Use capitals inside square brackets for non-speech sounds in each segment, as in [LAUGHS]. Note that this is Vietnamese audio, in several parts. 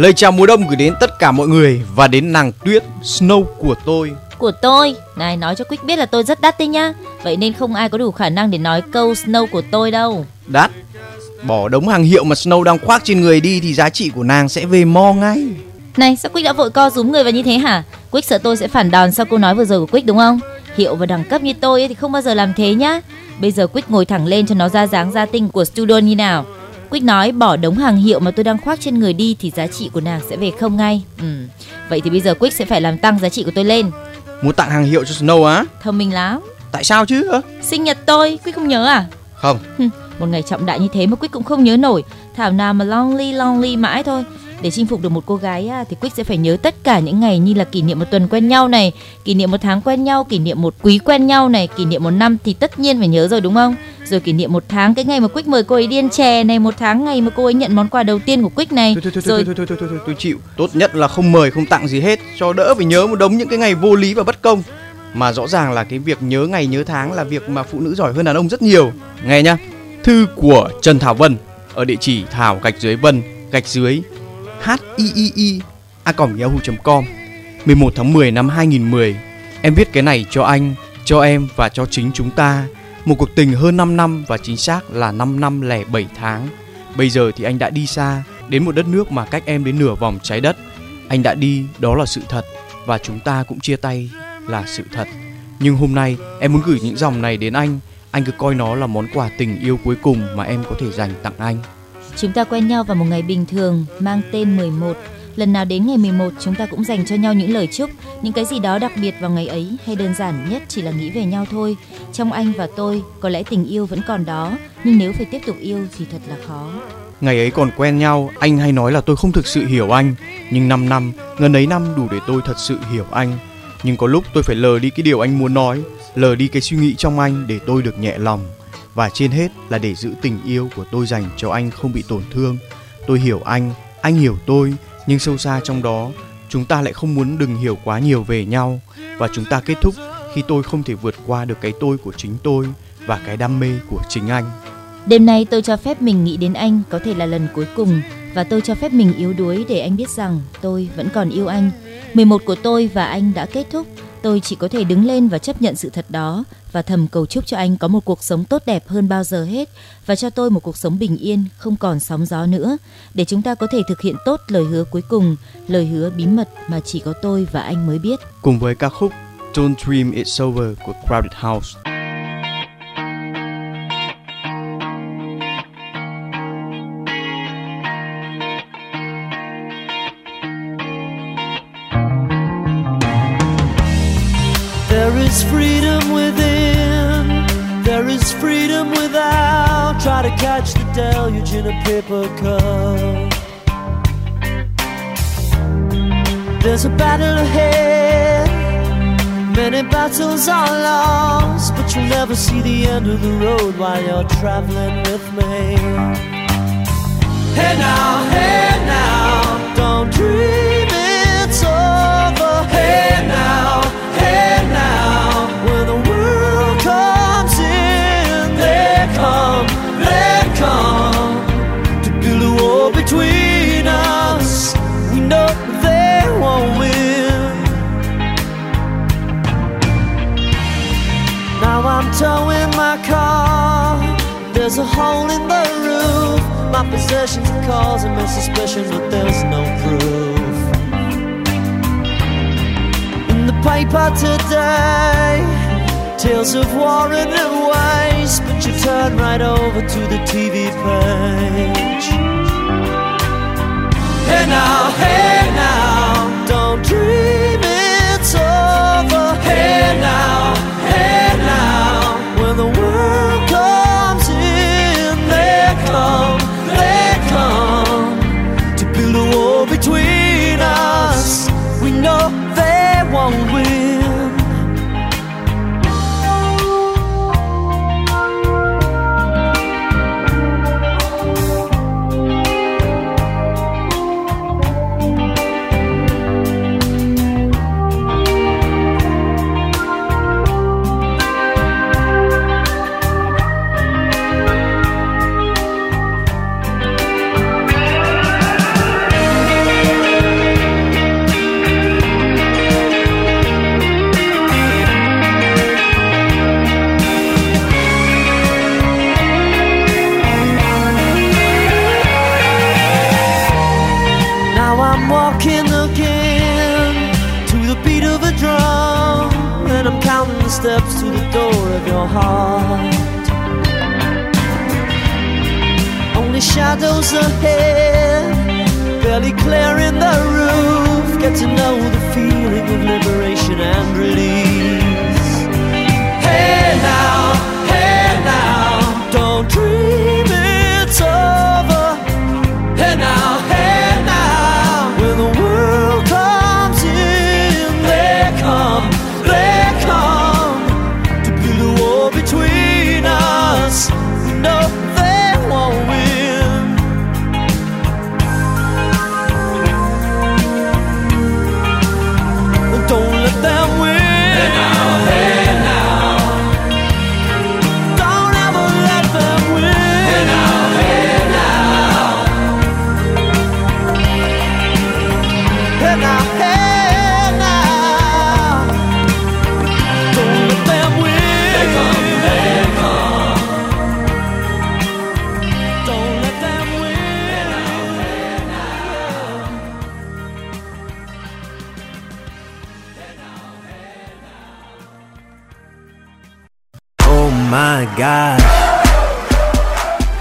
Lời chào mùa đông gửi đến tất cả mọi người và đến nàng tuyết Snow của tôi. Của tôi, này nói cho Quick biết là tôi rất đắt đấy nhá. Vậy nên không ai có đủ khả năng để nói câu Snow của tôi đâu. Đắt. Bỏ đống hàng hiệu mà Snow đang khoác trên người đi thì giá trị của nàng sẽ về mo ngay. Này, sao Quick đã vội co rúm người vào như thế hả? Quick sợ tôi sẽ phản đòn sau câu nói vừa rồi của Quick đúng không? Hiệu và đẳng cấp như tôi ấy thì không bao giờ làm thế nhá. Bây giờ Quick ngồi thẳng lên cho nó ra dáng ra tinh của studio như nào. Quick nói bỏ đống hàng hiệu mà tôi đang khoác trên người đi thì giá trị của nàng sẽ về không ngay. Ừ. Vậy thì bây giờ Quick sẽ phải làm tăng giá trị của tôi lên. Muốn tặng hàng hiệu cho Snow á? Thông minh lắm. Tại sao chứ? Sinh nhật tôi, Quick không nhớ à? Không. Một ngày trọng đại như thế mà Quick cũng không nhớ nổi. Thảo nào mà lonely lonely mãi thôi. Để chinh phục được một cô gái thì Quick sẽ phải nhớ tất cả những ngày như là kỷ niệm một tuần quen nhau này, kỷ niệm một tháng quen nhau, kỷ niệm một quý quen nhau này, kỷ niệm một năm thì tất nhiên phải nhớ rồi đúng không? Rồi kỷ niệm một tháng cái ngày mà Quick mời cô ấy điên chè này, một tháng ngày mà cô ấy nhận món quà đầu tiên của Quick này. Thôi, thôi, thôi, rồi thôi, thôi, thôi, thôi, thôi, tôi chịu. Tốt nhất là không mời, không tặng gì hết, cho đỡ phải nhớ một đống những cái ngày vô lý và bất công. Mà rõ ràng là cái việc nhớ ngày nhớ tháng là việc mà phụ nữ giỏi hơn đàn ông rất nhiều. Nghe nhá. Thư của Trần Thảo Vân ở địa chỉ thảo gạch dưới vân gạch dưới h i i i, a yahoo.com 11 tháng 10 năm 2010 em viết cái này cho anh, cho em và cho chính chúng ta. Một cuộc tình hơn 5 năm và chính xác là 5 năm lẻ 7 tháng. Bây giờ thì anh đã đi xa, đến một đất nước mà cách em đến nửa vòng trái đất. Anh đã đi, đó là sự thật, và chúng ta cũng chia tay là sự thật. Nhưng hôm nay, em muốn gửi những dòng này đến anh. Anh cứ coi nó là món quà tình yêu cuối cùng mà em có thể dành tặng anh. Chúng ta quen nhau vào một ngày bình thường mang tên 11. Lần nào đến ngày 11 chúng ta cũng dành cho nhau những lời chúc, những cái gì đó đặc biệt vào ngày ấy hay đơn giản nhất chỉ là nghĩ về nhau thôi. Trong anh và tôi, có lẽ tình yêu vẫn còn đó, nhưng nếu phải tiếp tục yêu thì thật là khó. Ngày ấy còn quen nhau, anh hay nói là tôi không thực sự hiểu anh. Nhưng 5 năm, ngần ấy năm đủ để tôi thật sự hiểu anh. Nhưng có lúc tôi phải lờ đi cái điều anh muốn nói, lờ đi cái suy nghĩ trong anh để tôi được nhẹ lòng. Và trên hết là để giữ tình yêu của tôi dành cho anh không bị tổn thương. Tôi hiểu anh, anh hiểu tôi, nhưng sâu xa trong đó, chúng ta lại không muốn đừng hiểu quá nhiều về nhau. Và chúng ta kết thúc khi tôi không thể vượt qua được cái tôi của chính tôi và cái đam mê của chính anh. Đêm nay tôi cho phép mình nghĩ đến anh có thể là lần cuối cùng và tôi cho phép mình yếu đuối để anh biết rằng tôi vẫn còn yêu anh. 11 của tôi và anh đã kết thúc. Tôi chỉ có thể đứng lên và chấp nhận sự thật đó và thầm cầu chúc cho anh có một cuộc sống tốt đẹp hơn bao giờ hết và cho tôi một cuộc sống bình yên, không còn sóng gió nữa để chúng ta có thể thực hiện tốt lời hứa cuối cùng, lời hứa bí mật mà chỉ có tôi và anh mới biết. Cùng với ca khúc Don't Dream It's Over của Crowded House. Freedom within, there is freedom without. Try to catch the deluge in a paper cup. There's a battle ahead, many battles are lost, but you'll never see the end of the road while you're traveling with me. Hey now, hey now, don't dream it's over. Hey now, hey We they won't win. Now I'm towing my car. There's a hole in the roof. My possessions are causing me suspicion, but there's no proof. In the paper today, tales of war and waste. But you turn right over to the TV page. Hey now, hey now, don't dream it's over. Hey now, hey. My god.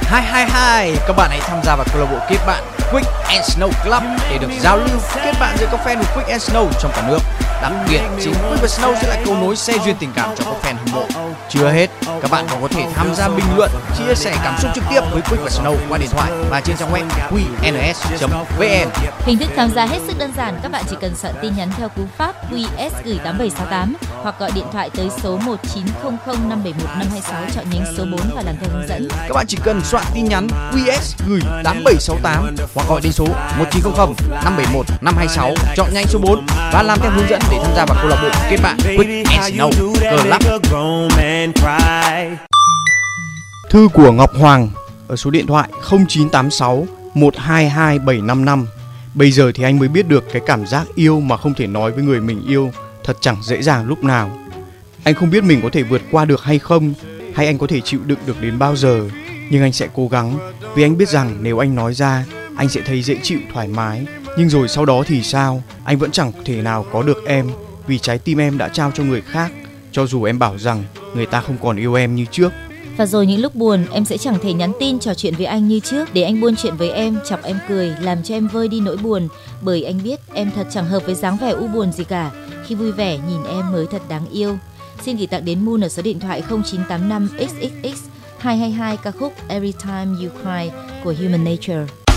222 các bạn hãy tham gia vào câu lạc bộ kết bạn Quick and Snow Club để được giao lưu, kết bạn giữa các fan của Quick and Snow trong cả nước. Đặc biệt, chính Quick và Snow sẽ là cầu nối xe duyên tình cảm cho các fan hâm mộ. Chưa hết, các bạn còn có thể tham gia bình luận, chia sẻ cảm xúc trực tiếp với Quick và Snow qua điện thoại và trên trang web qns.vn. Hình thức tham gia hết sức đơn giản, các bạn chỉ cần soạn tin nhắn theo cú pháp QS gửi 8768 hoặc gọi điện thoại tới số 1900 571 526 chọn nhánh số 4 và làm theo hướng dẫn. Các bạn chỉ cần soạn tin nhắn QS gửi 8768 hoặc gọi đến số 1900 571 526 chọn nhanh số 4 và làm theo hướng dẫn để tham gia vào câu lạc bộ kết bạn Quick and Snow Club. Thư của Ngọc Hoàng ở số điện thoại 0986 122 755. Bây giờ thì anh mới biết được cái cảm giác yêu mà không thể nói với người mình yêu thật chẳng dễ dàng lúc nào. Anh không biết mình có thể vượt qua được hay không, hay anh có thể chịu đựng được đến bao giờ, nhưng anh sẽ cố gắng vì anh biết rằng nếu anh nói ra, anh sẽ thấy dễ chịu thoải mái. Nhưng rồi sau đó thì sao? Anh vẫn chẳng thể nào có được em vì trái tim em đã trao cho người khác, cho dù em bảo rằng người ta không còn yêu em như trước. Và rồi những lúc buồn em sẽ chẳng thể nhắn tin trò chuyện với anh như trước để anh buôn chuyện với em, chọc em cười, làm cho em vơi đi nỗi buồn bởi anh biết em thật chẳng hợp với dáng vẻ u buồn gì cả. Khi vui vẻ nhìn em mới thật đáng yêu. Xin gửi tặng đến Moon ở số điện thoại 0985 XXX 222 ca khúc Every Time You Cry của Human Nature.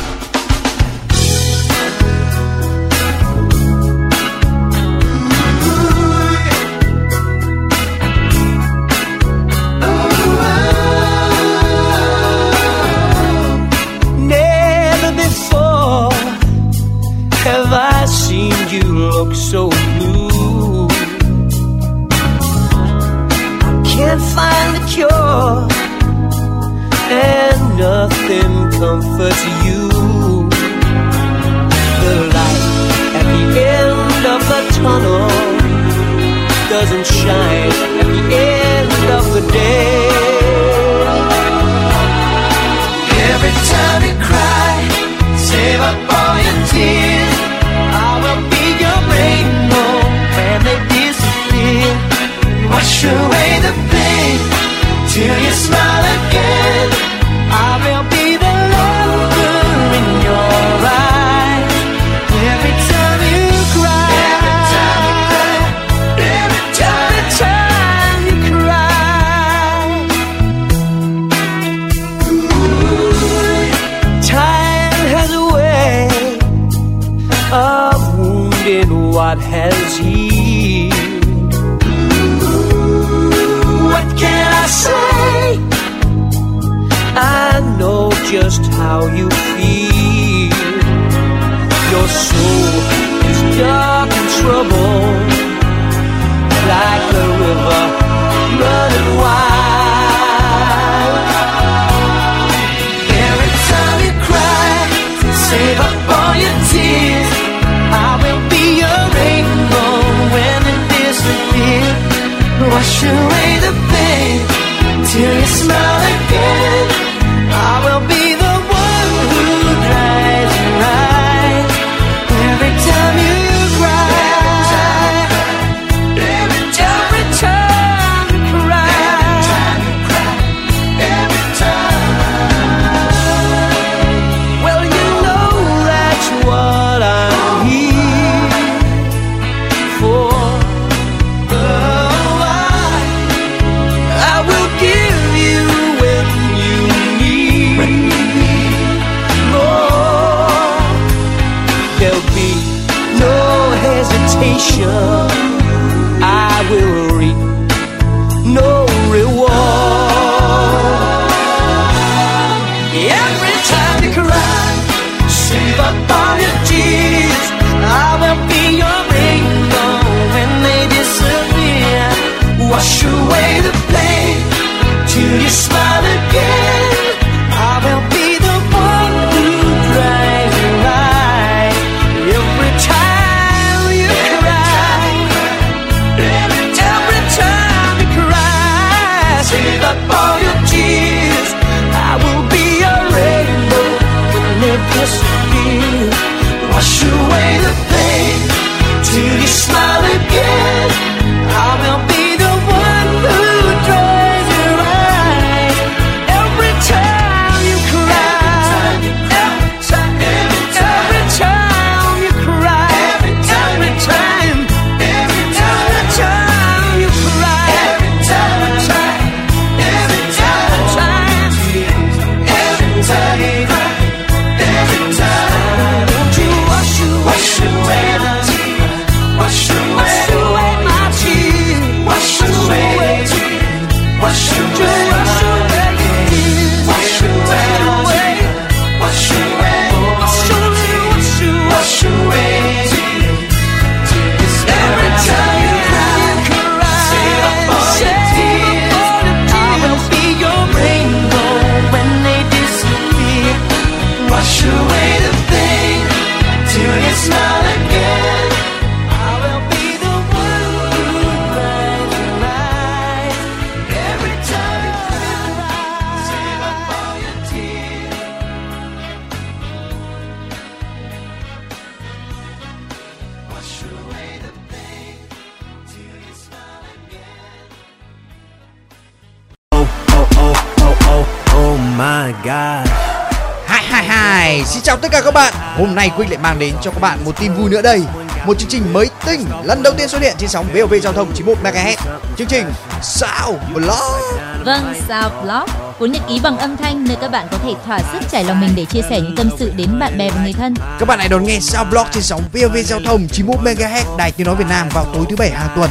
Hôm nay Quick lại mang đến cho các bạn một tin vui nữa đây. Một chương trình mới tinh lần đầu tiên xuất hiện trên sóng VOV giao thông 91 MHz. Chương trình Sao Blog. Vâng, Sao Blog, cuốn nhật ký bằng âm thanh nơi các bạn có thể thỏa sức trải lòng mình để chia sẻ những tâm sự đến bạn bè và người thân. Các bạn hãy đón nghe Sao Blog trên sóng VOV giao thông 91 MHz Đài Tiếng nói Việt Nam vào tối thứ bảy hàng tuần.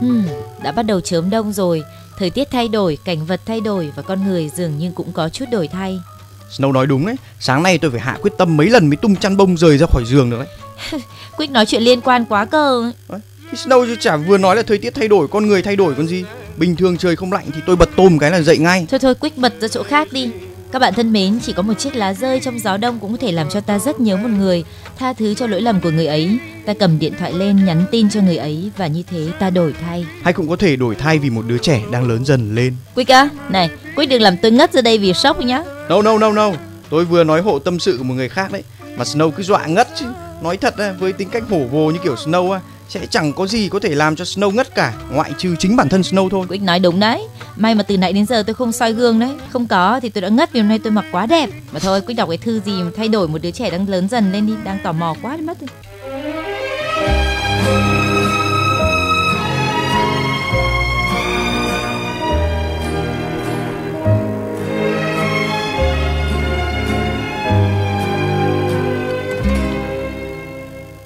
Hmm, đã bắt đầu chớm đông rồi, thời tiết thay đổi, cảnh vật thay đổi và con người dường như cũng có chút đổi thay. Snow nói đúng đấy. Sáng nay tôi phải hạ quyết tâm mấy lần mới tung chăn bông rời ra khỏi giường được đấy. [LAUGHS] Quick nói chuyện liên quan quá cơ. Đấy, Thì Snow chứ chả vừa nói là thời tiết thay đổi, con người thay đổi còn gì. Bình thường trời không lạnh thì tôi bật tôm cái là dậy ngay. Thôi thôi, Quick bật ra chỗ khác đi. Các bạn thân mến, chỉ có một chiếc lá rơi trong gió đông cũng có thể làm cho ta rất nhớ một người, tha thứ cho lỗi lầm của người ấy. Ta cầm điện thoại lên nhắn tin cho người ấy và như thế ta đổi thay. Hay cũng có thể đổi thay vì một đứa trẻ đang lớn dần lên. Quick á, này, Quick đừng làm tôi ngất ra đây vì sốc nhá. No no no no, tôi vừa nói hộ tâm sự của một người khác đấy. Mà Snow cứ dọa ngất chứ. Nói thật với tính cách hổ vồ như kiểu Snow á, sẽ chẳng có gì có thể làm cho Snow ngất cả, ngoại trừ chính bản thân Snow thôi. Quyết nói đúng đấy. May mà từ nãy đến giờ tôi không soi gương đấy. Không có thì tôi đã ngất vì hôm nay tôi mặc quá đẹp. Mà thôi, Quyết đọc cái thư gì mà thay đổi một đứa trẻ đang lớn dần lên đi, đang tò mò quá đi mất rồi.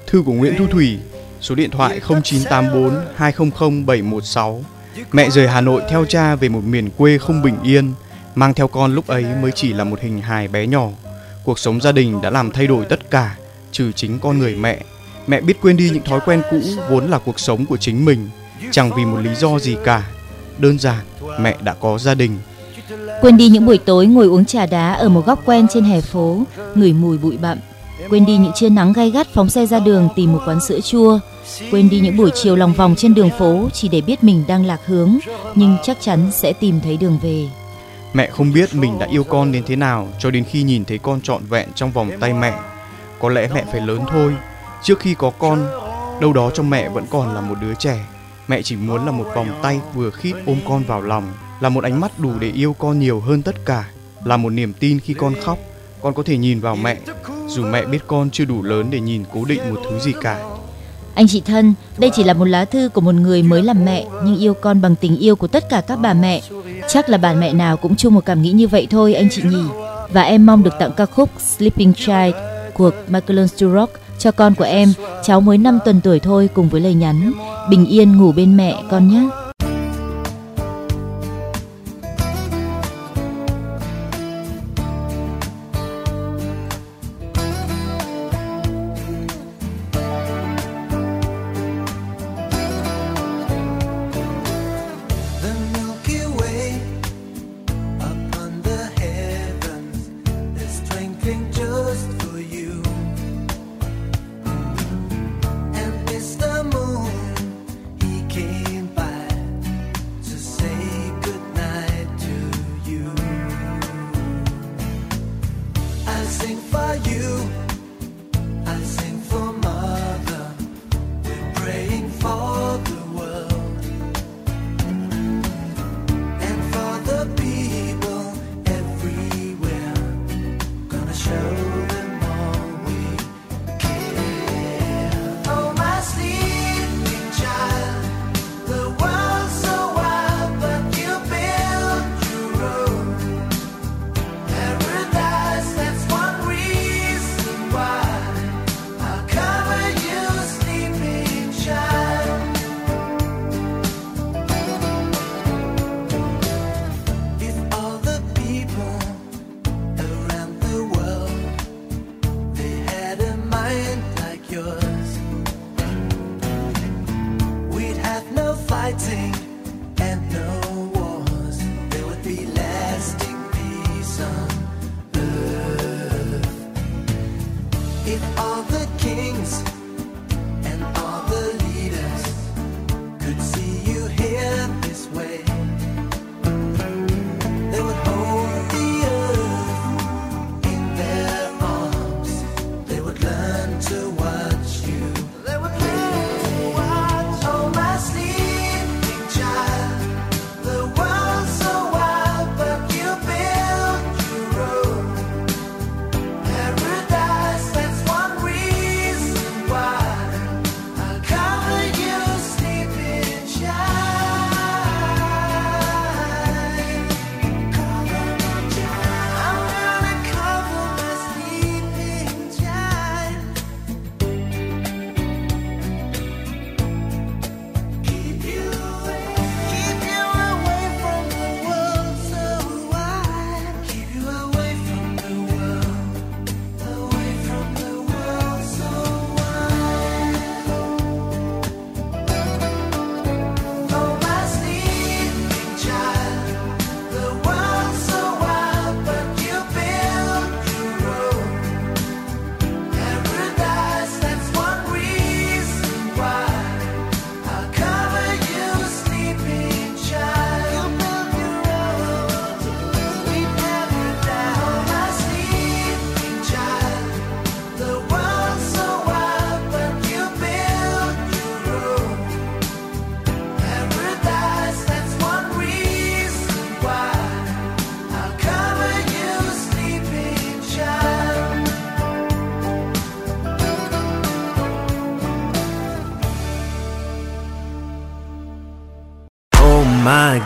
Thư của Nguyễn Thu Thủy, số điện thoại 0984 200 716. Mẹ rời Hà Nội theo cha về một miền quê không bình yên, mang theo con lúc ấy mới chỉ là một hình hài bé nhỏ. Cuộc sống gia đình đã làm thay đổi tất cả, trừ chính con người mẹ. Mẹ biết quên đi những thói quen cũ vốn là cuộc sống của chính mình, chẳng vì một lý do gì cả. Đơn giản, mẹ đã có gia đình. Quên đi những buổi tối ngồi uống trà đá ở một góc quen trên hè phố, ngửi mùi bụi bặm. Quên đi những trưa nắng gay gắt phóng xe ra đường tìm một quán sữa chua. Quên đi những buổi chiều lòng vòng trên đường phố chỉ để biết mình đang lạc hướng, nhưng chắc chắn sẽ tìm thấy đường về. Mẹ không biết mình đã yêu con đến thế nào cho đến khi nhìn thấy con trọn vẹn trong vòng tay mẹ. Có lẽ mẹ phải lớn thôi. Trước khi có con, đâu đó trong mẹ vẫn còn là một đứa trẻ. Mẹ chỉ muốn là một vòng tay vừa khít ôm con vào lòng, là một ánh mắt đủ để yêu con nhiều hơn tất cả, là một niềm tin khi con khóc, con có thể nhìn vào mẹ, dù mẹ biết con chưa đủ lớn để nhìn cố định một thứ gì cả. Anh chị thân, đây chỉ là một lá thư của một người mới làm mẹ nhưng yêu con bằng tình yêu của tất cả các bà mẹ. Chắc là bà mẹ nào cũng chung một cảm nghĩ như vậy thôi anh chị nhỉ. Và em mong được tặng ca khúc Sleeping Child của Michael Sturrock Cho con của em, cháu mới 5 tuần tuổi thôi cùng với lời nhắn bình yên ngủ bên mẹ con nhé.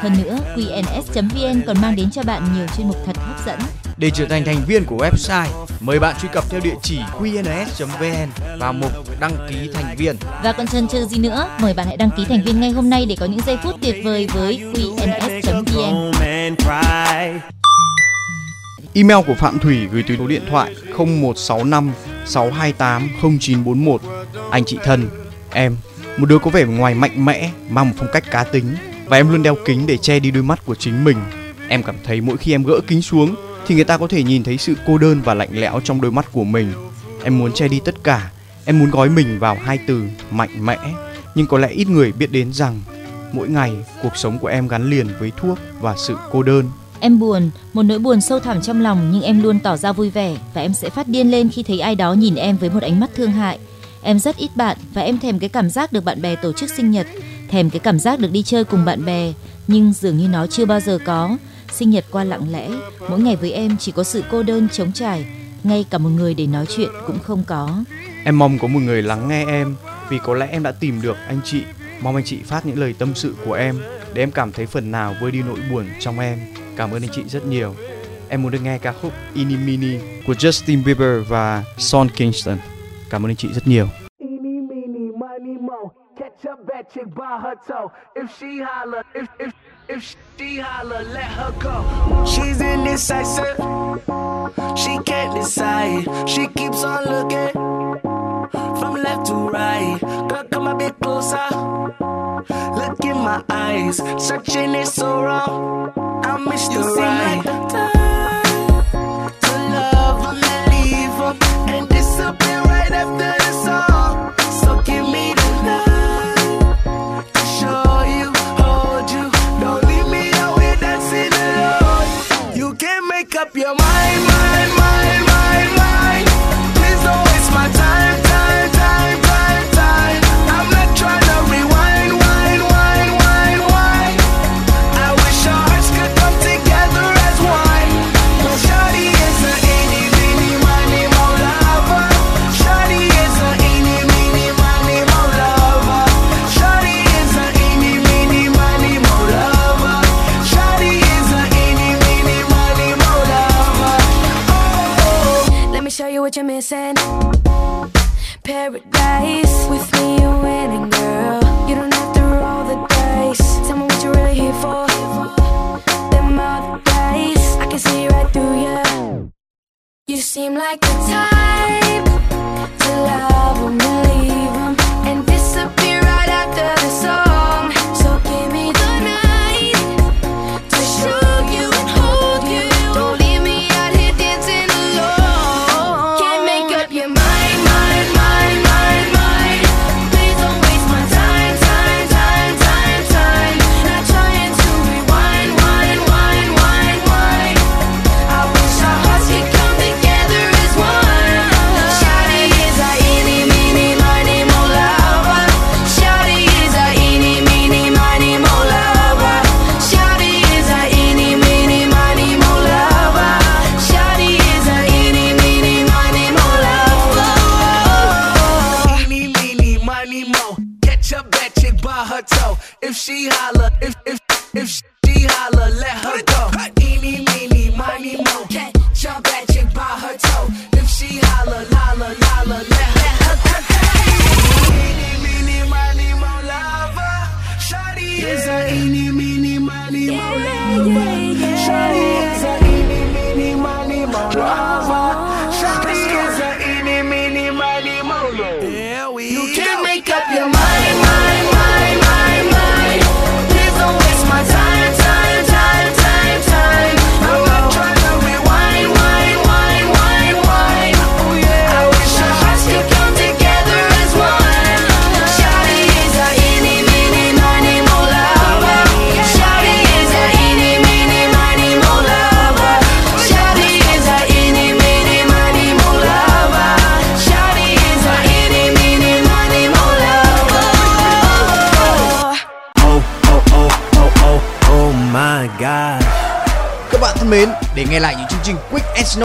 Hơn nữa, qns.vn còn mang đến cho bạn nhiều chuyên mục thật hấp dẫn. Để trở thành thành viên của website, mời bạn truy cập theo địa chỉ qns.vn và mục đăng ký thành viên. Và còn chần chừ gì nữa, mời bạn hãy đăng ký thành viên ngay hôm nay để có những giây phút tuyệt vời với qns.vn. Email của Phạm Thủy gửi từ số điện thoại 0165 628 0941. Anh chị thân, em, một đứa có vẻ ngoài mạnh mẽ, mang một phong cách cá tính và em luôn đeo kính để che đi đôi mắt của chính mình. Em cảm thấy mỗi khi em gỡ kính xuống thì người ta có thể nhìn thấy sự cô đơn và lạnh lẽo trong đôi mắt của mình. Em muốn che đi tất cả, em muốn gói mình vào hai từ mạnh mẽ, nhưng có lẽ ít người biết đến rằng mỗi ngày cuộc sống của em gắn liền với thuốc và sự cô đơn. Em buồn, một nỗi buồn sâu thẳm trong lòng nhưng em luôn tỏ ra vui vẻ và em sẽ phát điên lên khi thấy ai đó nhìn em với một ánh mắt thương hại. Em rất ít bạn và em thèm cái cảm giác được bạn bè tổ chức sinh nhật, thèm cái cảm giác được đi chơi cùng bạn bè, nhưng dường như nó chưa bao giờ có. Sinh nhật qua lặng lẽ, mỗi ngày với em chỉ có sự cô đơn trống trải, ngay cả một người để nói chuyện cũng không có. Em mong có một người lắng nghe em vì có lẽ em đã tìm được anh chị. Mong anh chị phát những lời tâm sự của em để em cảm thấy phần nào vơi đi nỗi buồn trong em. Cảm ơn anh chị rất nhiều. Em muốn được nghe ca khúc Inimini của Justin Bieber và Son Kingston. Cảm ơn anh chị rất nhiều. A bad chick by her toe. If she holler, if if if she holler, let her go. She's indecisive. She can't decide. She keeps on looking from left to right. Girl, come a bit closer. Look in my eyes. Searching is so wrong. I missed the right time like the type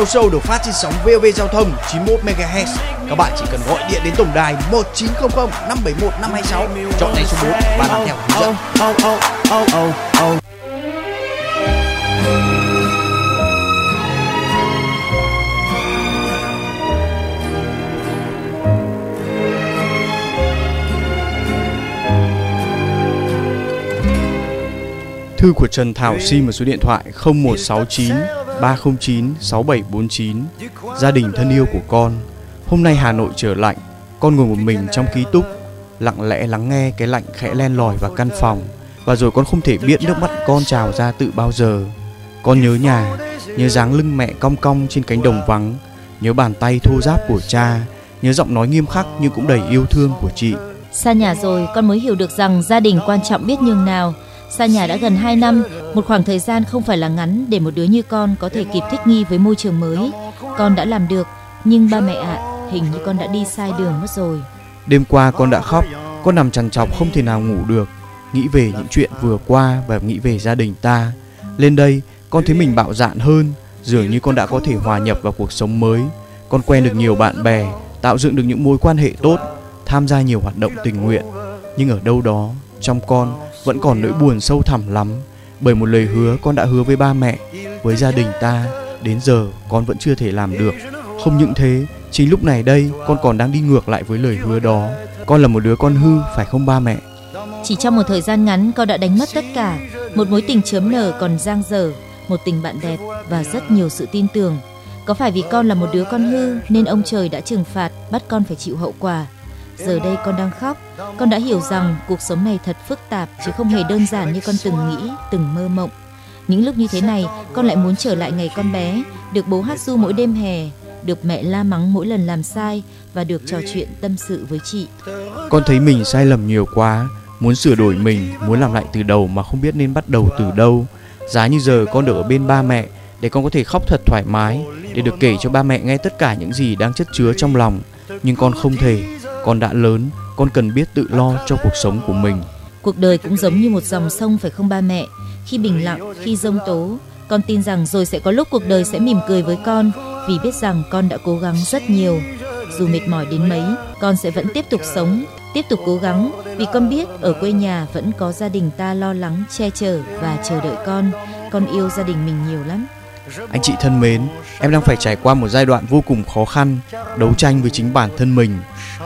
Show được phát trên sóng VOV Giao thông 91 MHz, các bạn chỉ cần gọi điện đến tổng đài 1900 571 526, chọn ngay số 4 và làm theo hướng dẫn. Oh, oh, oh, oh, oh. Thư của Trần Thảo xin một số điện thoại 0169 309 6749. Gia đình thân yêu của con, hôm nay Hà Nội trở lạnh, con ngồi một mình trong ký túc, lặng lẽ lắng nghe cái lạnh khẽ len lỏi vào căn phòng và rồi con không thể biết nước mắt con trào ra tự bao giờ. Con nhớ nhà, nhớ dáng lưng mẹ cong cong trên cánh đồng vắng, nhớ bàn tay thô ráp của cha, nhớ giọng nói nghiêm khắc nhưng cũng đầy yêu thương của chị. Xa nhà rồi, con mới hiểu được rằng gia đình quan trọng biết nhường nào. Xa nhà đã gần 2 năm, một khoảng thời gian không phải là ngắn để một đứa như con có thể kịp thích nghi với môi trường mới. Con đã làm được, nhưng ba mẹ ạ, hình như con đã đi sai đường mất rồi. Đêm qua con đã khóc, con nằm trằn trọc không thể nào ngủ được, nghĩ về những chuyện vừa qua và nghĩ về gia đình ta. Lên đây, con thấy mình bạo dạn hơn, dường như con đã có thể hòa nhập vào cuộc sống mới. Con quen được nhiều bạn bè, tạo dựng được những mối quan hệ tốt, tham gia nhiều hoạt động tình nguyện. Nhưng ở đâu đó, trong con vẫn còn nỗi buồn sâu thẳm lắm, bởi một lời hứa con đã hứa với ba mẹ, với gia đình ta, đến giờ con vẫn chưa thể làm được. Không những thế, chính lúc này đây con còn đang đi ngược lại với lời hứa đó. Con là một đứa con hư, phải không ba mẹ? Chỉ trong một thời gian ngắn con đã đánh mất tất cả, một mối tình chớm nở còn giang dở, một tình bạn đẹp và rất nhiều sự tin tưởng. Có phải vì con là một đứa con hư nên ông trời đã trừng phạt bắt con phải chịu hậu quả? Giờ đây con đang khóc, con đã hiểu rằng cuộc sống này thật phức tạp chứ không hề đơn giản như con từng nghĩ, từng mơ mộng. Những lúc như thế này, con lại muốn trở lại ngày con bé, được bố hát ru mỗi đêm hè, được mẹ la mắng mỗi lần làm sai và được trò chuyện tâm sự với chị. Con thấy mình sai lầm nhiều quá, muốn sửa đổi mình, muốn làm lại từ đầu mà không biết nên bắt đầu từ đâu. Giá như giờ con được ở bên ba mẹ để con có thể khóc thật thoải mái, để được kể cho ba mẹ nghe tất cả những gì đang chất chứa trong lòng. Nhưng con không thể, con đã lớn, con cần biết tự lo cho cuộc sống của mình. Cuộc đời cũng giống như một dòng sông phải không ba mẹ? Khi bình lặng, khi rông tố, con tin rằng rồi sẽ có lúc cuộc đời sẽ mỉm cười với con vì biết rằng con đã cố gắng rất nhiều. Dù mệt mỏi đến mấy, con sẽ vẫn tiếp tục sống, tiếp tục cố gắng vì con biết ở quê nhà vẫn có gia đình ta lo lắng, che chở và chờ đợi con. Con yêu gia đình mình nhiều lắm. Anh chị thân mến, em đang phải trải qua một giai đoạn vô cùng khó khăn, đấu tranh với chính bản thân mình.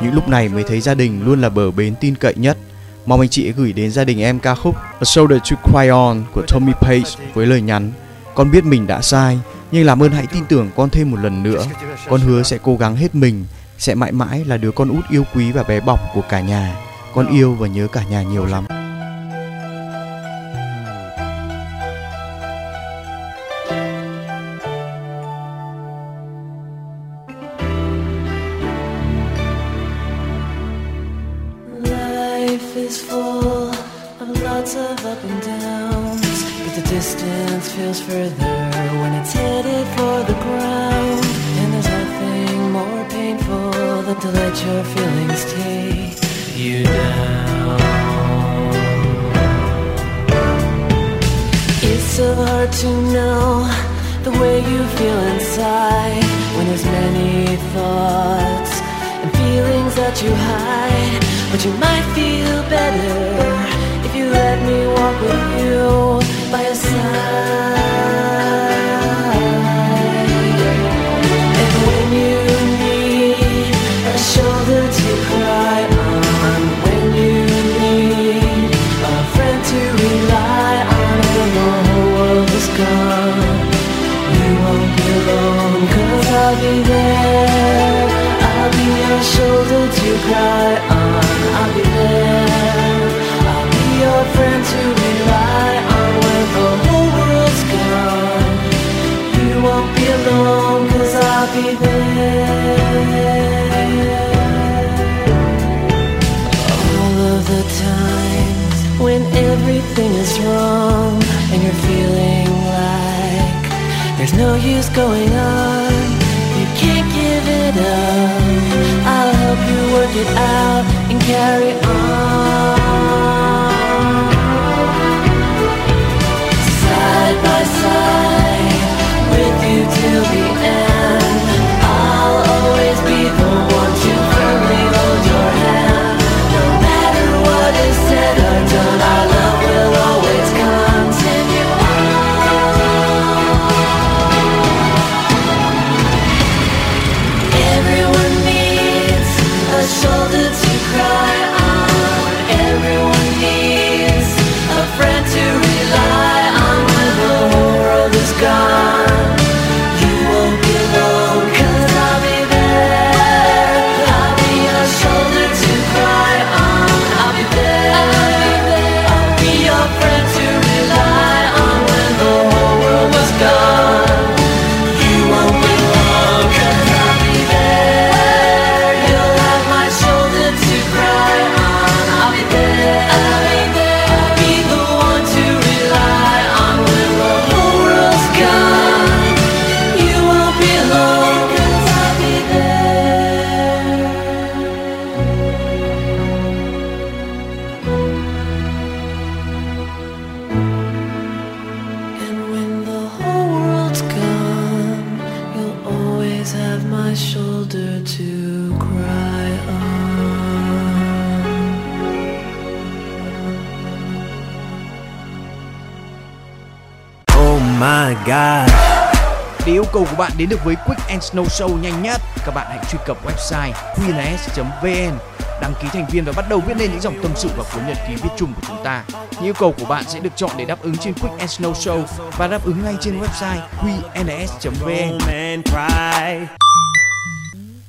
Những lúc này mới thấy gia đình luôn là bờ bến tin cậy nhất. Mong anh chị gửi đến gia đình em ca khúc A Shoulder to Cry On của Tommy Page với lời nhắn Con biết mình đã sai, nhưng làm ơn hãy tin tưởng con thêm một lần nữa. Con hứa sẽ cố gắng hết mình, sẽ mãi mãi là đứa con út yêu quý và bé bỏng của cả nhà. Con yêu và nhớ cả nhà nhiều lắm. Use going on. You can't give it up. I'll help you work it out and carry on. Bạn đến được với Quick and Snow Show nhanh nhất, các bạn hãy truy cập website qns.vn, đăng ký thành viên và bắt đầu viết lên những dòng tâm sự và cuốn nhật ký viết chung của chúng ta. Những yêu cầu của bạn sẽ được chọn để đáp ứng trên Quick and Snow Show và đáp ứng ngay trên website qns.vn.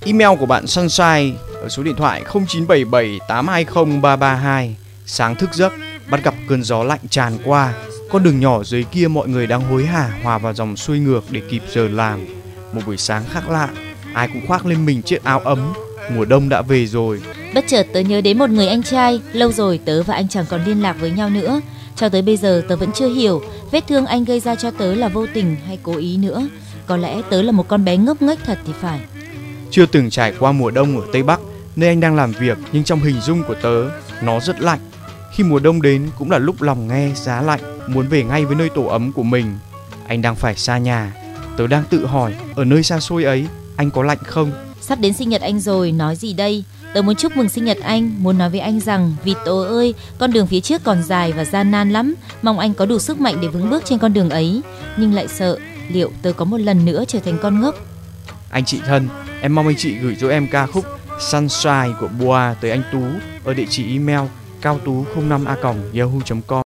Email của bạn Sunshine ở số điện thoại 0977 820 332. Sáng thức giấc, bắt gặp cơn gió lạnh tràn qua. Con đường nhỏ dưới kia mọi người đang hối hả hòa vào dòng xuôi ngược để kịp giờ làm. Một buổi sáng khác lạ, ai cũng khoác lên mình chiếc áo ấm. Mùa đông đã về rồi. Bất chợt tớ nhớ đến một người anh trai, lâu rồi tớ và anh chẳng còn liên lạc với nhau nữa. Cho tới bây giờ tớ vẫn chưa hiểu vết thương anh gây ra cho tớ là vô tình hay cố ý nữa. Có lẽ tớ là một con bé ngốc nghếch thật thì phải. Chưa từng trải qua mùa đông ở Tây Bắc nơi anh đang làm việc nhưng trong hình dung của tớ nó rất lạnh. Khi mùa đông đến cũng là lúc lòng nghe giá lạnh, muốn về ngay với nơi tổ ấm của mình. Anh đang phải xa nhà. Tớ đang tự hỏi ở nơi xa xôi ấy anh có lạnh không? Sắp đến sinh nhật anh rồi, nói gì đây? Tớ muốn chúc mừng sinh nhật anh, muốn nói với anh rằng vì tớ ơi, con đường phía trước còn dài và gian nan lắm. Mong anh có đủ sức mạnh để vững bước trên con đường ấy. Nhưng lại sợ liệu tớ có một lần nữa trở thành con ngốc. Anh chị thân, em mong anh chị gửi cho em ca khúc Sunshine của Boa tới anh Tú ở địa chỉ email cao tú 05 a yahoo.com.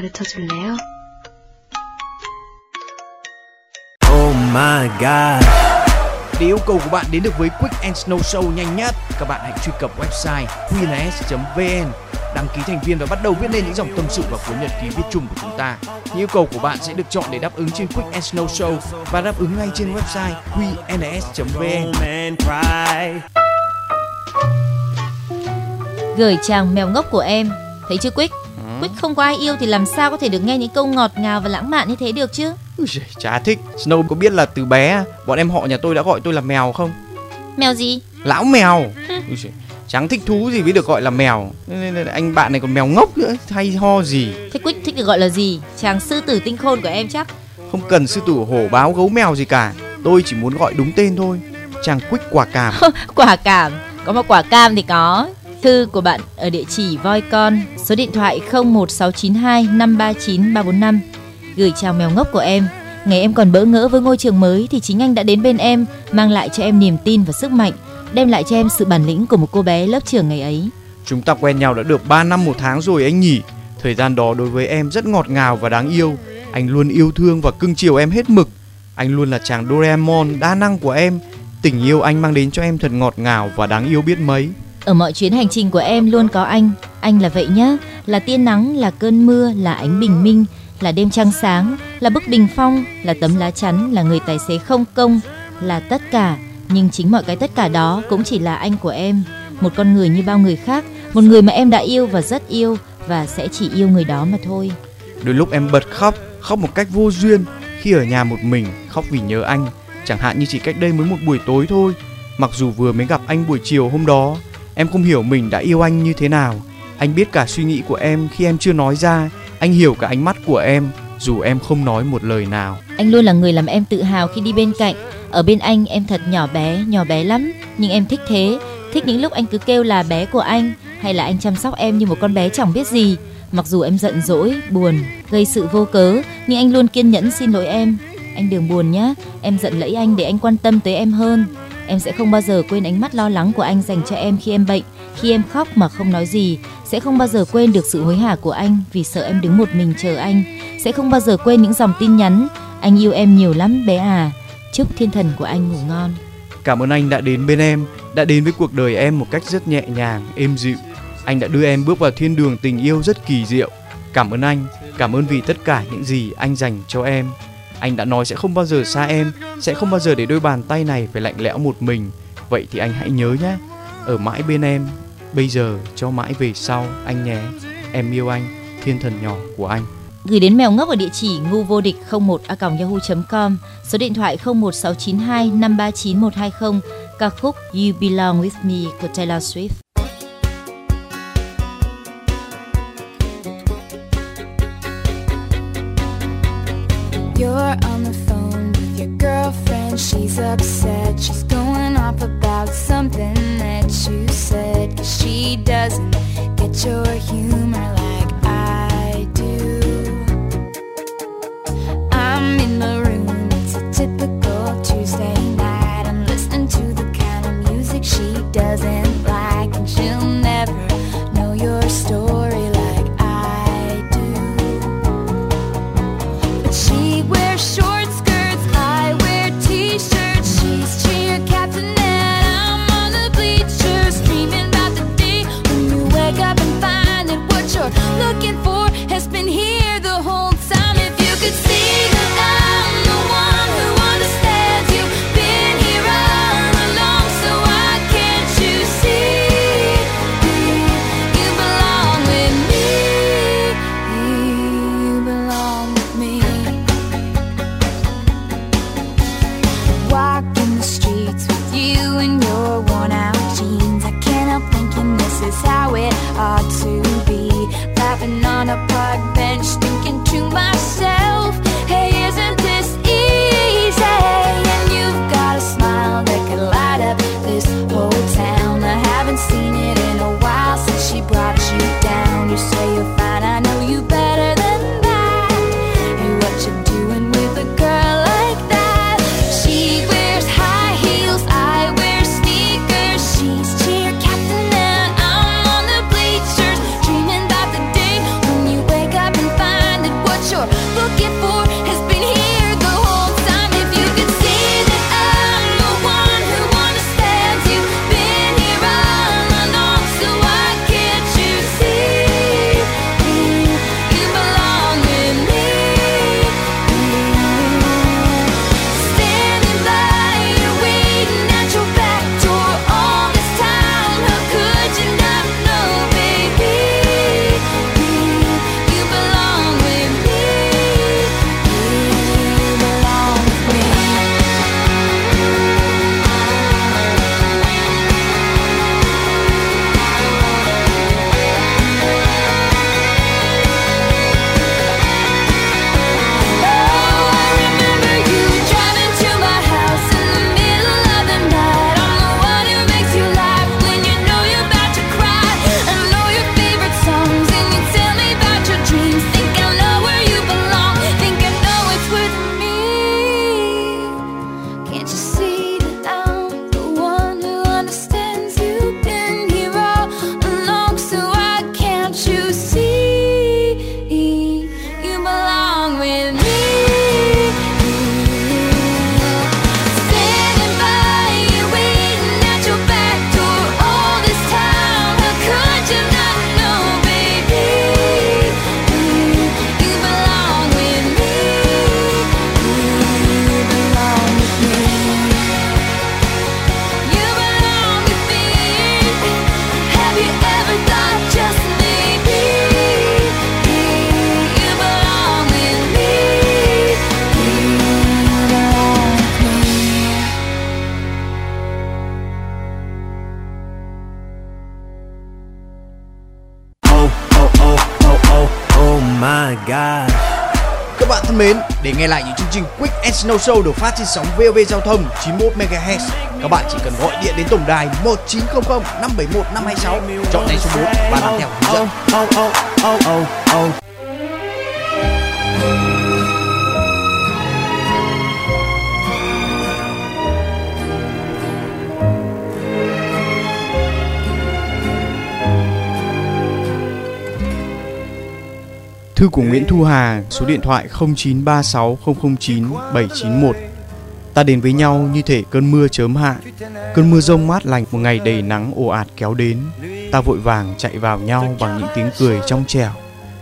가 가르쳐 줄래요? Oh my god. Để yêu cầu của bạn đến được với Quick and Snow Show nhanh nhất, các bạn hãy truy cập website qns.vn, đăng ký thành viên và bắt đầu viết nên những dòng tâm sự vào cuốn nhật ký viết chung của chúng ta. Những yêu cầu của bạn sẽ được chọn để đáp ứng trên Quick and Snow Show và đáp ứng ngay trên website qns.vn. Man cry. Gửi chàng mèo ngốc của em. Thấy chưa Quick? Quick không có ai yêu thì làm sao có thể được nghe những câu ngọt ngào và lãng mạn như thế được chứ? Chả thích. Snow có biết là từ bé bọn em họ nhà tôi đã gọi tôi là mèo không? Mèo gì? Lão mèo. [LAUGHS] Chẳng thích thú gì mới được gọi là mèo. Nên anh bạn này còn mèo ngốc nữa, hay ho gì. Thế Quick thích được gọi là gì? Chàng sư tử tinh khôn của em chắc. Không cần sư tử hổ báo gấu mèo gì cả. Tôi chỉ muốn gọi đúng tên thôi. Chàng Quick quả cảm. [LAUGHS] quả cảm có một quả cam thì có thư của bạn ở địa chỉ voi con, số điện thoại 01692 539 345 gửi chào mèo ngốc của em ngày em còn bỡ ngỡ với ngôi trường mới thì chính anh đã đến bên em, mang lại cho em niềm tin và sức mạnh, đem lại cho em sự bản lĩnh của một cô bé lớp trưởng ngày ấy Chúng ta quen nhau đã được 3 năm một tháng rồi anh nhỉ. Thời gian đó đối với em rất ngọt ngào và đáng yêu. Anh luôn yêu thương và cưng chiều em hết mực. Anh luôn là chàng Doraemon đa năng của em. Tình yêu anh mang đến cho em thật ngọt ngào và đáng yêu biết mấy ở mọi chuyến hành trình của em luôn có anh. Anh là vậy nhá là tia nắng là cơn mưa là ánh bình minh là đêm trăng sáng là bức bình phong là tấm lá chắn là người tài xế không công là tất cả. Nhưng chính mọi cái tất cả đó cũng chỉ là anh của em. Một con người như bao người khác một người mà em đã yêu và rất yêu và sẽ chỉ yêu người đó mà thôi. Đôi lúc em bật khóc, khóc một cách vô duyên. Khi ở nhà một mình, khóc vì nhớ anh. Chẳng hạn như chỉ cách đây mới một buổi tối thôi. Mặc dù vừa mới gặp anh buổi chiều hôm đó, em không hiểu mình đã yêu anh như thế nào. Anh biết cả suy nghĩ của em khi em chưa nói ra. Anh hiểu cả ánh mắt của em, dù em không nói một lời nào. Anh luôn là người làm em tự hào khi đi bên cạnh. Ở bên anh em thật nhỏ bé, nhỏ bé lắm, nhưng em thích thế, thích những lúc anh cứ kêu là bé của anh, hay là anh chăm sóc em như một con bé chẳng biết gì. Mặc dù em giận dỗi, buồn, gây sự vô cớ, nhưng anh luôn kiên nhẫn xin lỗi em. Anh đừng buồn nhé, em giận lẫy anh để anh quan tâm tới em hơn. Em sẽ không bao giờ quên ánh mắt lo lắng của anh dành cho em khi em bệnh, khi em khóc mà không nói gì. Sẽ không bao giờ quên được sự hối hả của anh vì sợ em đứng một mình chờ anh. Sẽ không bao giờ quên những dòng tin nhắn. Anh yêu em nhiều lắm bé à. Chúc thiên thần của anh ngủ ngon. Cảm ơn anh đã đến bên em, đã đến với cuộc đời em một cách rất nhẹ nhàng, êm dịu. Anh đã đưa em bước vào thiên đường tình yêu rất kỳ diệu. Cảm ơn anh, cảm ơn vì tất cả những gì anh dành cho em. Anh đã nói sẽ không bao giờ xa em, sẽ không bao giờ để đôi bàn tay này phải lạnh lẽo một mình. Vậy thì anh hãy nhớ nhé, ở mãi bên em, bây giờ cho mãi về sau anh nhé. Em yêu anh, thiên thần nhỏ của anh. Gửi đến mèo ngốc ở địa chỉ ngu vô địch 01 a yahoo.com, số điện thoại 01692 539 120, ca khúc You Belong With Me của Taylor Swift. You're on the phone with your girlfriend. She's upset. She's going off about something that you said. Cause she doesn't get your humor nghe lại những chương trình Quick and Snow Show được phát trên sóng VOV Giao thông 91 MHz, các bạn chỉ cần gọi điện đến tổng đài 1900 571 526, chọn tay số 4 và làm theo hướng dẫn. Thư của Nguyễn Thu Hà, số điện thoại 0936009791. Ta đến với nhau như thể cơn mưa chớm hạ, cơn mưa rông mát lành một ngày đầy nắng ồ ạt kéo đến. Ta vội vàng chạy vào nhau bằng những tiếng cười trong trẻo.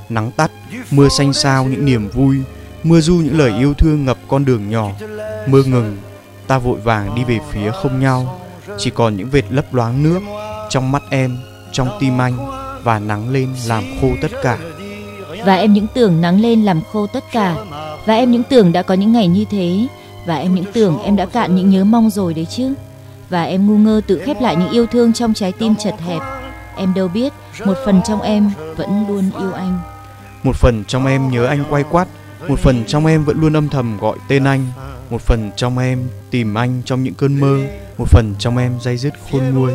Nắng tắt, mưa xanh sao những niềm vui, mưa du những lời yêu thương ngập con đường nhỏ. Mưa ngừng, ta vội vàng đi về phía không nhau, chỉ còn những vệt lấp loáng nước trong mắt em, trong tim anh và nắng lên làm khô tất cả. Và em những tưởng nắng lên làm khô tất cả. Và em những tưởng đã có những ngày như thế. Và em những tưởng em đã cạn những nhớ mong rồi đấy chứ. Và em ngu ngơ tự khép lại những yêu thương trong trái tim chật hẹp. Em đâu biết, một phần trong em vẫn luôn yêu anh. Một phần trong em nhớ anh quay quắt, một phần trong em vẫn luôn âm thầm gọi tên anh, một phần trong em tìm anh trong những cơn mơ, một phần trong em day dứt khôn nguôi.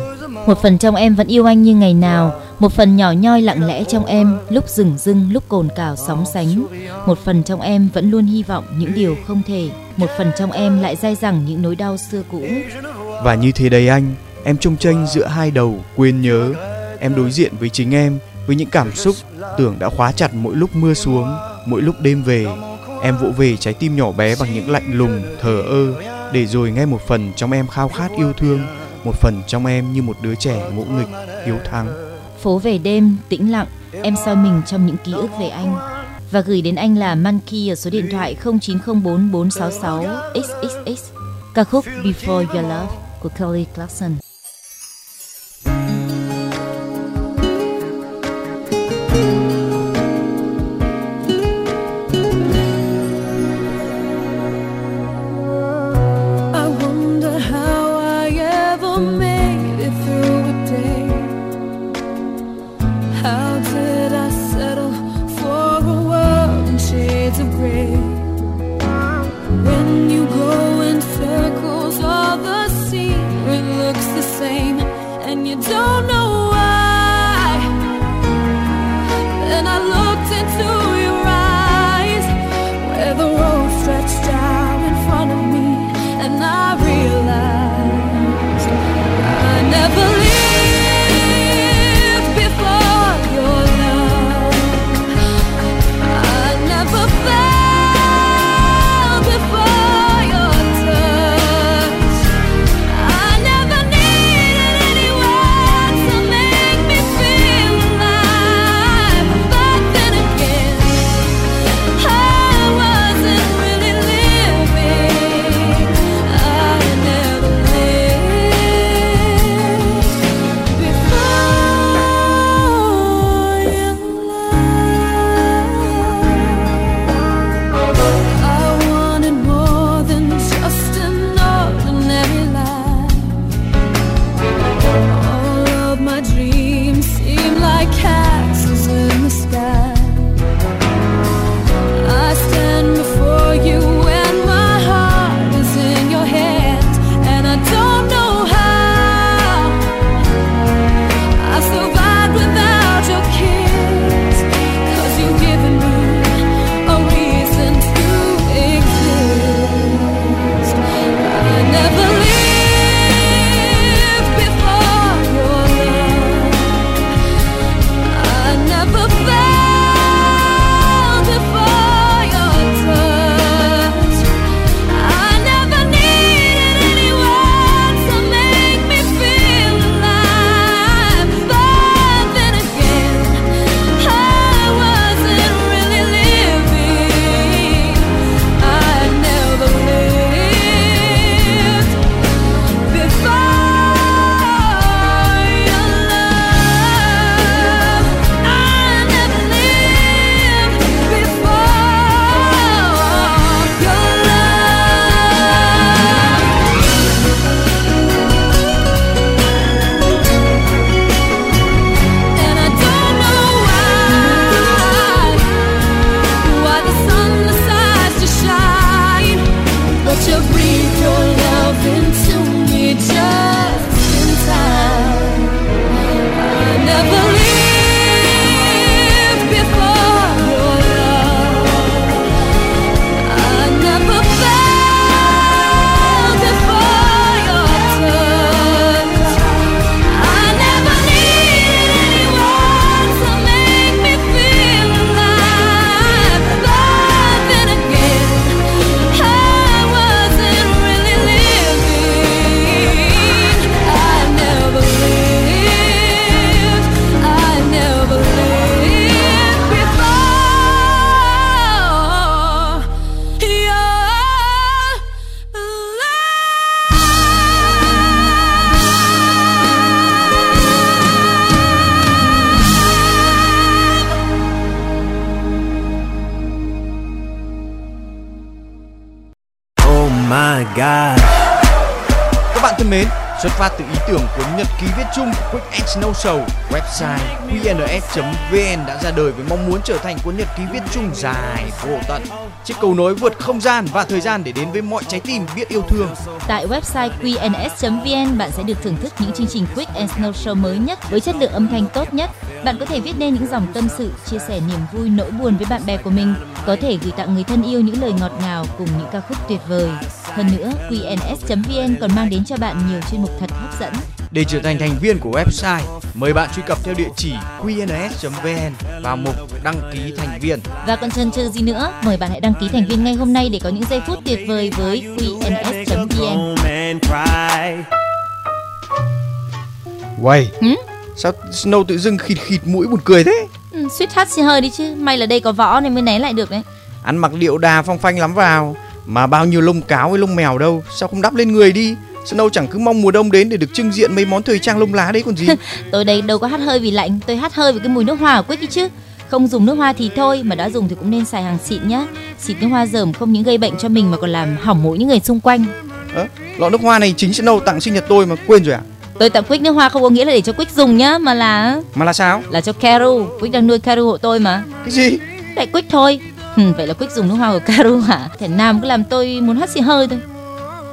Một phần trong em vẫn yêu anh như ngày nào, một phần nhỏ nhoi lặng lẽ trong em, lúc rừng rưng, lúc cồn cào sóng sánh. Một phần trong em vẫn luôn hy vọng những điều không thể, một phần trong em lại dai dẳng những nỗi đau xưa cũ. Và như thế đấy anh, em trông tranh giữa hai đầu quên nhớ. Em đối diện với chính em, với những cảm xúc tưởng đã khóa chặt mỗi lúc mưa xuống, mỗi lúc đêm về. Em vỗ về trái tim nhỏ bé bằng những lạnh lùng, thờ ơ, để rồi nghe một phần trong em khao khát yêu thương, một phần trong em như một đứa trẻ ngỗ nghịch, hiếu thắng. Phố về đêm, tĩnh lặng, em soi mình trong những ký ức về anh. Và gửi đến anh là Monkey ở số điện thoại 0904 466 XXX. Ca khúc Before Your Love của Kelly Clarkson. Quick and Snow Show, website qns.vn đã ra đời với mong muốn trở thành cuốn nhật ký viết chung dài vô tận, chiếc cầu nối vượt không gian và thời gian để đến với mọi trái tim biết yêu thương. Tại website qns.vn bạn sẽ được thưởng thức những chương trình Quick and Snow Show mới nhất với chất lượng âm thanh tốt nhất. Bạn có thể viết nên những dòng tâm sự, chia sẻ niềm vui, nỗi buồn với bạn bè của mình, có thể gửi tặng người thân yêu những lời ngọt ngào cùng những ca khúc tuyệt vời. Hơn nữa, qns.vn còn mang đến cho bạn nhiều chuyên mục thật hấp dẫn. Để trở thành thành viên của website, mời bạn truy cập theo địa chỉ qns.vn vào mục đăng ký thành viên. Và còn chần chừ gì nữa, mời bạn hãy đăng ký thành viên ngay hôm nay để có những giây phút tuyệt vời với qns.vn. Uầy, Hử? sao Snow tự dưng khịt khịt mũi buồn cười thế? Ừ, suýt hát xì hơi đi chứ, may là đây có võ nên mới né lại được đấy. Ăn mặc điệu đà phong phanh lắm vào, mà bao nhiêu lông cáo với lông mèo đâu, sao không đắp lên người đi? Snow chẳng cứ mong mùa đông đến để được trưng diện mấy món thời trang lông lá đấy còn gì. [LAUGHS] Tôi đây đâu có hát hơi vì lạnh, tôi hát hơi vì cái mùi nước hoa của Quick ấy chứ. Không dùng nước hoa thì thôi, mà đã dùng thì cũng nên xài hàng xịn nhá. Xịt nước hoa dởm không những gây bệnh cho mình mà còn làm hỏng mũi những người xung quanh. Ơ, lọ nước hoa này chính Snow tặng sinh nhật tôi mà quên rồi à? Tôi tặng Quick nước hoa không có nghĩa là để cho Quick dùng nhá, mà là Mà là sao? là cho Caru. Quick đang nuôi Caru hộ tôi mà. Cái gì? Tại Quick thôi. Hừ, vậy là Quick dùng nước hoa của Caru hả? Thể nam cứ làm tôi muốn hắt xì hơi thôi.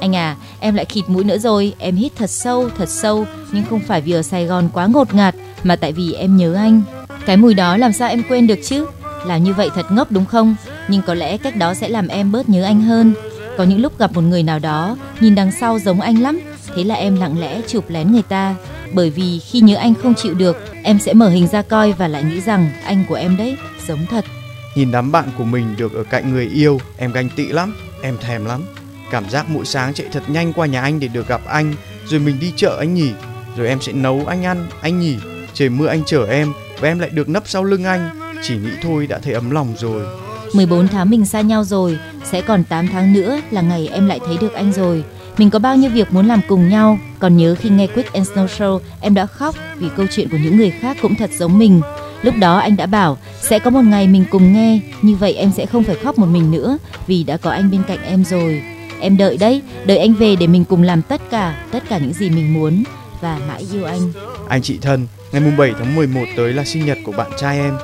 Anh à, em lại khịt mũi nữa rồi. Em hít thật sâu, thật sâu, nhưng không phải vì ở Sài Gòn quá ngột ngạt, mà tại vì em nhớ anh. Cái mùi đó làm sao em quên được chứ? Làm như vậy thật ngốc đúng không? Nhưng có lẽ cách đó sẽ làm em bớt nhớ anh hơn. Có những lúc gặp một người nào đó, nhìn đằng sau giống anh lắm, thế là em lặng lẽ chụp lén người ta. Bởi vì khi nhớ anh không chịu được, em sẽ mở hình ra coi và lại nghĩ rằng anh của em đấy, giống thật. Nhìn đám bạn của mình được ở cạnh người yêu, em ganh tị lắm, em thèm lắm. Cảm giác mỗi sáng chạy thật nhanh qua nhà anh để được gặp anh, rồi mình đi chợ anh nhỉ, rồi em sẽ nấu anh ăn, anh nhỉ. Trời mưa anh chở em và em lại được nấp sau lưng anh, chỉ nghĩ thôi đã thấy ấm lòng rồi. 14 tháng mình xa nhau rồi, sẽ còn 8 tháng nữa là ngày em lại thấy được anh rồi. Mình có bao nhiêu việc muốn làm cùng nhau, còn nhớ khi nghe Quick and Snow Show, em đã khóc vì câu chuyện của những người khác cũng thật giống mình. Lúc đó anh đã bảo sẽ có một ngày mình cùng nghe, như vậy em sẽ không phải khóc một mình nữa vì đã có anh bên cạnh em rồi. Em đợi đấy, đợi anh về để mình cùng làm tất cả, tất cả những gì mình muốn và mãi yêu anh. Anh chị thân, ngày mùng 7 tháng 11 tới là sinh nhật của bạn trai em.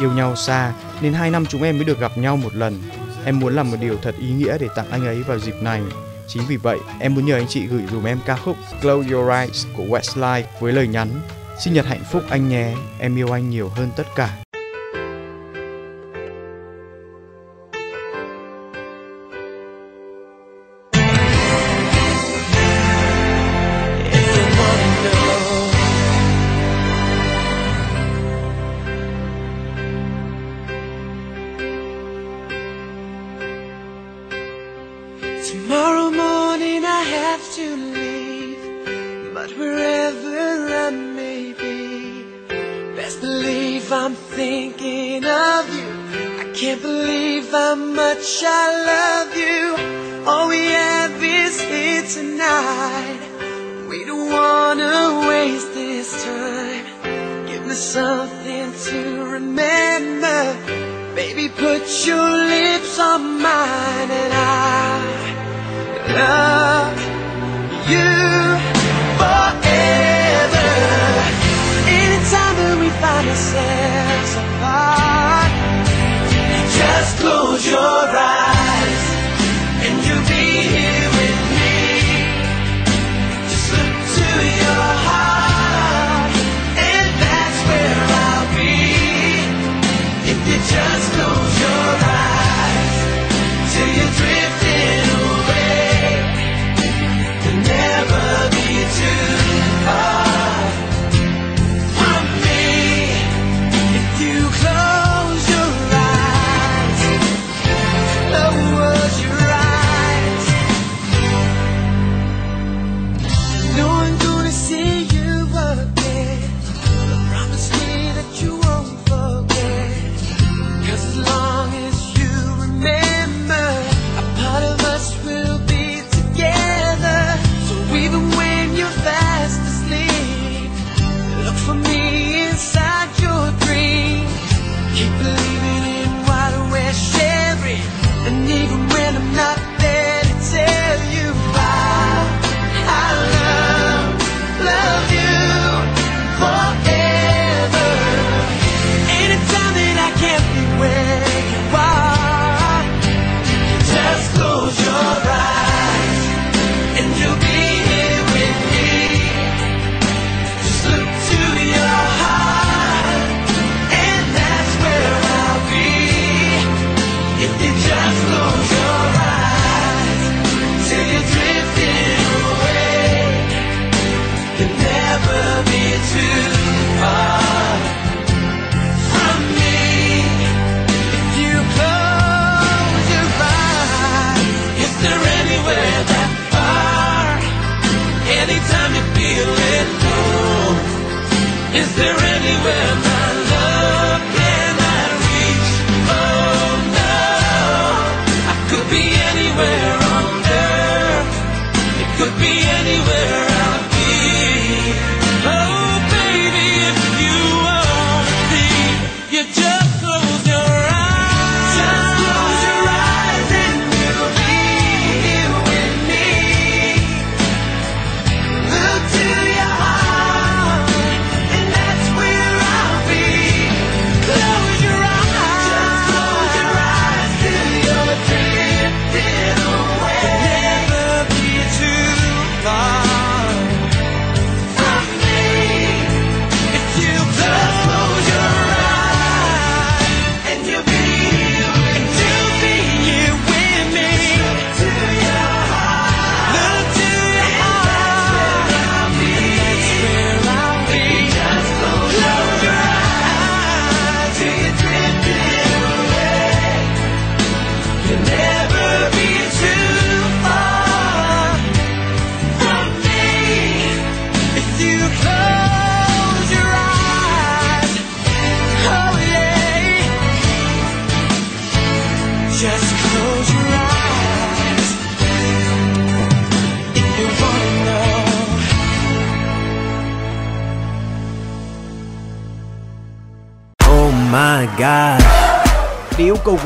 Yêu nhau xa nên hai năm chúng em mới được gặp nhau một lần. Em muốn làm một điều thật ý nghĩa để tặng anh ấy vào dịp này. Chính vì vậy, em muốn nhờ anh chị gửi dùm em ca khúc Close Your Eyes của Westlife với lời nhắn Sinh nhật hạnh phúc anh nhé, em yêu anh nhiều hơn tất cả.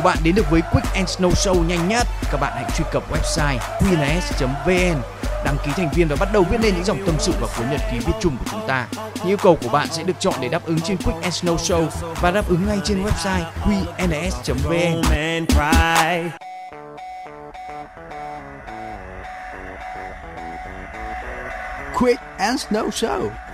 Bạn đến được với Quick and Snow Show nhanh nhất, các bạn hãy truy cập website qns.vn, đăng ký thành viên và bắt đầu viết lên những dòng tâm sự và cuốn nhật ký viết chung của chúng ta. Những yêu cầu của bạn sẽ được chọn để đáp ứng trên Quick and Snow Show và đáp ứng ngay trên website qns.vn. Quick and Snow Show.